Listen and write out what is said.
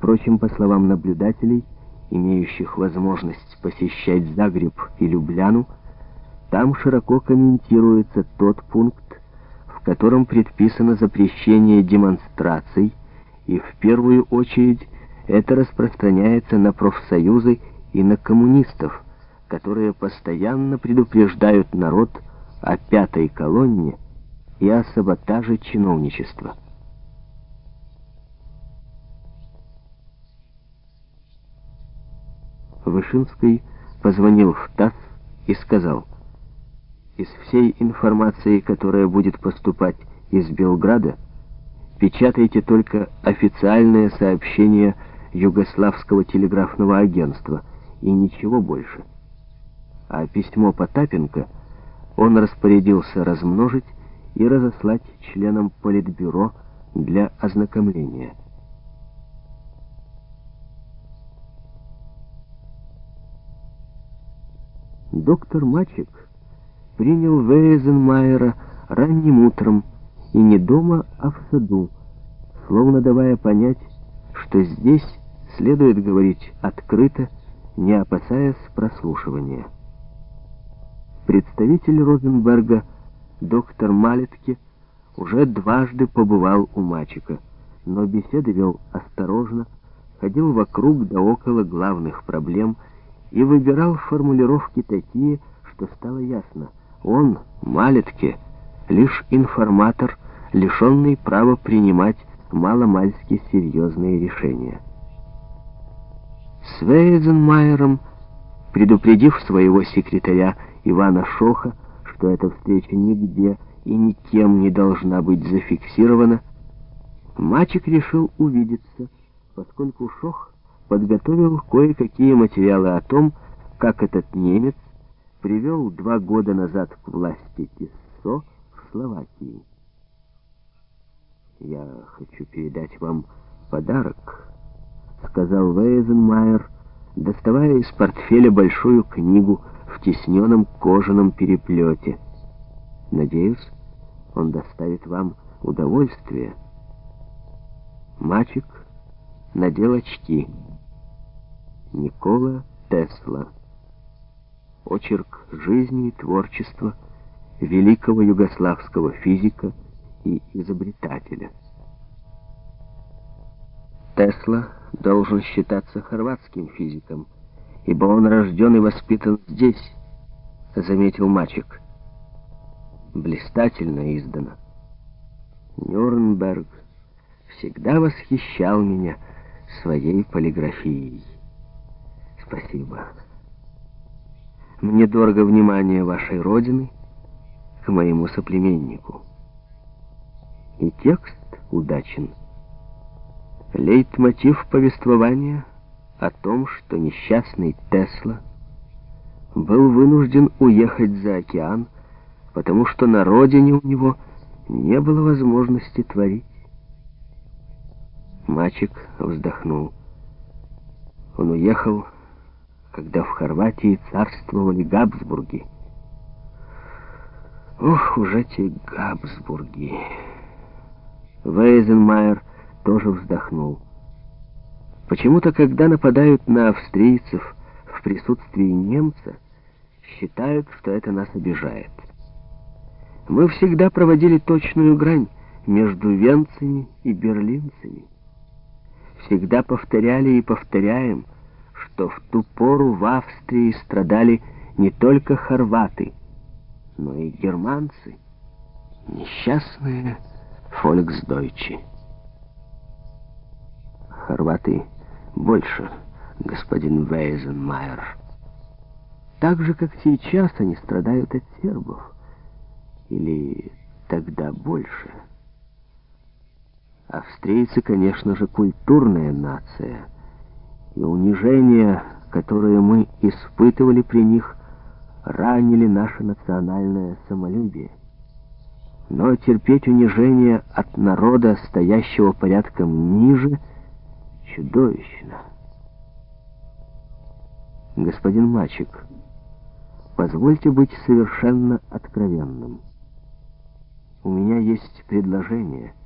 Впрочем, по словам наблюдателей, имеющих возможность посещать Загреб и Любляну, там широко комментируется тот пункт, в котором предписано запрещение демонстраций, и в первую очередь это распространяется на профсоюзы и на коммунистов, которые постоянно предупреждают народ о пятой колонне и о саботаже чиновничества. Вышинский позвонил в ТАСС и сказал, «Из всей информации, которая будет поступать из Белграда, печатайте только официальное сообщение Югославского телеграфного агентства и ничего больше. А письмо Потапенко он распорядился размножить и разослать членам Политбюро для ознакомления. Доктор Мачек принял Вейзенмайера ранним утром и не дома, а в саду, словно давая понять, что здесь следует говорить открыто, не опасаясь прослушивания. Представитель Розенберга, доктор Малетке, уже дважды побывал у Мачика, но беседы вел осторожно, ходил вокруг да около главных проблем и выбирал формулировки такие, что стало ясно. Он, Малетке, лишь информатор, лишенный права принимать маломальски серьезные решения. С Вейзенмайером, предупредив своего секретаря Ивана Шоха, что эта встреча нигде и никем не должна быть зафиксирована, Мачек решил увидеться, поскольку Шох подготовил кое-какие материалы о том, как этот немец привел два года назад к власти Тиссо в Словакии. «Я хочу передать вам подарок», — сказал Вейзенмайер, доставая из портфеля большую книгу в тисненном кожаном переплете. «Надеюсь, он доставит вам удовольствие». Мальчик надел очки. Никола Тесла. Очерк жизни и творчества великого югославского физика — и изобретателя. Тесла должен считаться хорватским физиком, ибо он рожден и воспитан здесь, заметил мальчик. Блистательно издано. Нюрнберг всегда восхищал меня своей полиграфией. Спасибо. Мне дорого внимание вашей родины к моему соплеменнику и текст удачен. Лейтмотив повествования о том, что несчастный Тесла был вынужден уехать за океан, потому что на родине у него не было возможности творить. Мальчик вздохнул. Он уехал, когда в Хорватии царствовали Габсбурги. Ох, уже те Габсбурги... Вейзенмайер тоже вздохнул. Почему-то, когда нападают на австрийцев в присутствии немца, считают, что это нас обижает. Мы всегда проводили точную грань между венцами и берлинцами. Всегда повторяли и повторяем, что в ту пору в Австрии страдали не только хорваты, но и германцы, несчастные Фольксдойчи. Хорваты больше, господин Вейзенмайер. Так же, как сейчас они страдают от сербов. Или тогда больше. Австрийцы, конечно же, культурная нация. И унижения, которые мы испытывали при них, ранили наше национальное самолюбие. Но терпеть унижение от народа, стоящего порядком ниже, чудовищно. Господин Мачек, позвольте быть совершенно откровенным. У меня есть предложение —